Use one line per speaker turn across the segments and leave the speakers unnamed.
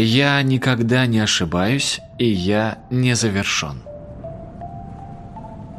Я никогда не ошибаюсь, и я не завершен.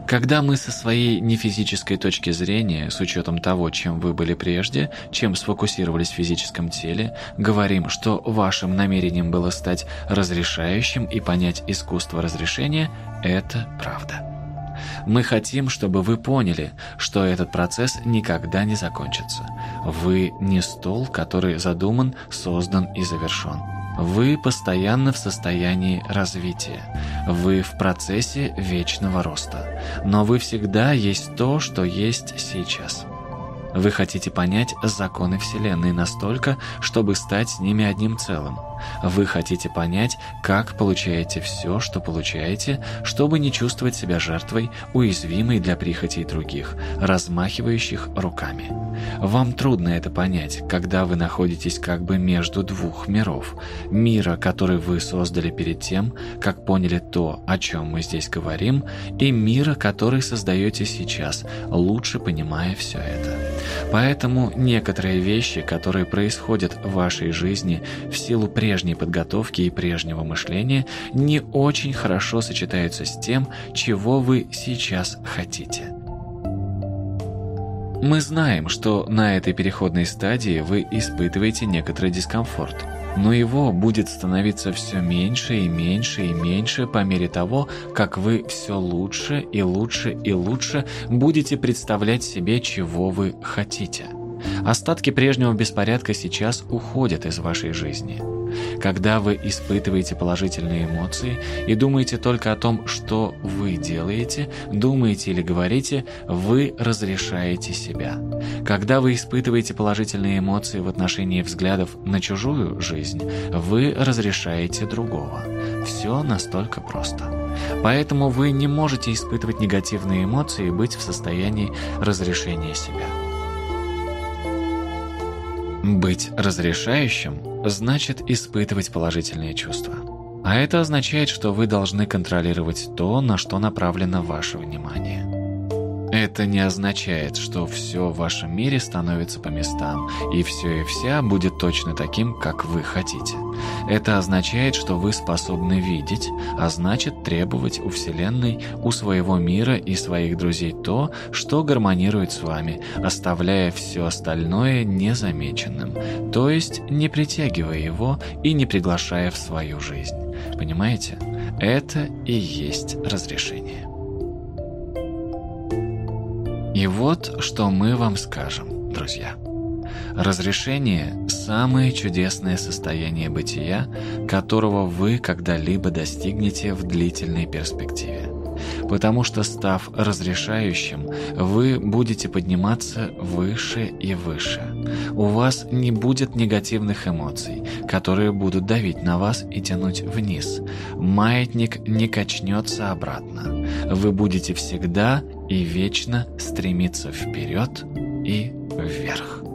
Когда мы со своей нефизической точки зрения, с учетом того, чем вы были прежде, чем сфокусировались в физическом теле, говорим, что вашим намерением было стать разрешающим и понять искусство разрешения, это правда. Мы хотим, чтобы вы поняли, что этот процесс никогда не закончится. Вы не стол, который задуман, создан и завершен. Вы постоянно в состоянии развития. Вы в процессе вечного роста. Но вы всегда есть то, что есть сейчас. Вы хотите понять законы Вселенной настолько, чтобы стать с ними одним целым. Вы хотите понять, как получаете все, что получаете, чтобы не чувствовать себя жертвой, уязвимой для прихотей других, размахивающих руками. Вам трудно это понять, когда вы находитесь как бы между двух миров. Мира, который вы создали перед тем, как поняли то, о чем мы здесь говорим, и мира, который создаете сейчас, лучше понимая все это. Поэтому некоторые вещи, которые происходят в вашей жизни в силу прежней подготовки и прежнего мышления не очень хорошо сочетаются с тем, чего вы сейчас хотите. Мы знаем, что на этой переходной стадии вы испытываете некоторый дискомфорт, но его будет становиться все меньше и меньше и меньше по мере того, как вы все лучше и лучше и лучше будете представлять себе, чего вы хотите. Остатки прежнего беспорядка сейчас уходят из вашей жизни. Когда вы испытываете положительные эмоции и думаете только о том, что вы делаете, думаете или говорите, вы разрешаете себя. Когда вы испытываете положительные эмоции в отношении взглядов на чужую жизнь, вы разрешаете другого. Все настолько просто. Поэтому вы не можете испытывать негативные эмоции и быть в состоянии разрешения себя. Быть разрешающим значит испытывать положительные чувства. А это означает, что вы должны контролировать то, на что направлено ваше внимание. Это не означает, что все в вашем мире становится по местам, и все и вся будет точно таким, как вы хотите. Это означает, что вы способны видеть, а значит требовать у Вселенной, у своего мира и своих друзей то, что гармонирует с вами, оставляя все остальное незамеченным, то есть не притягивая его и не приглашая в свою жизнь. Понимаете? Это и есть разрешение. И вот что мы вам скажем, друзья. Разрешение – самое чудесное состояние бытия, которого вы когда-либо достигнете в длительной перспективе. Потому что, став разрешающим, вы будете подниматься выше и выше. У вас не будет негативных эмоций, которые будут давить на вас и тянуть вниз. Маятник не качнется обратно. Вы будете всегда и вечно стремиться вперед и вверх.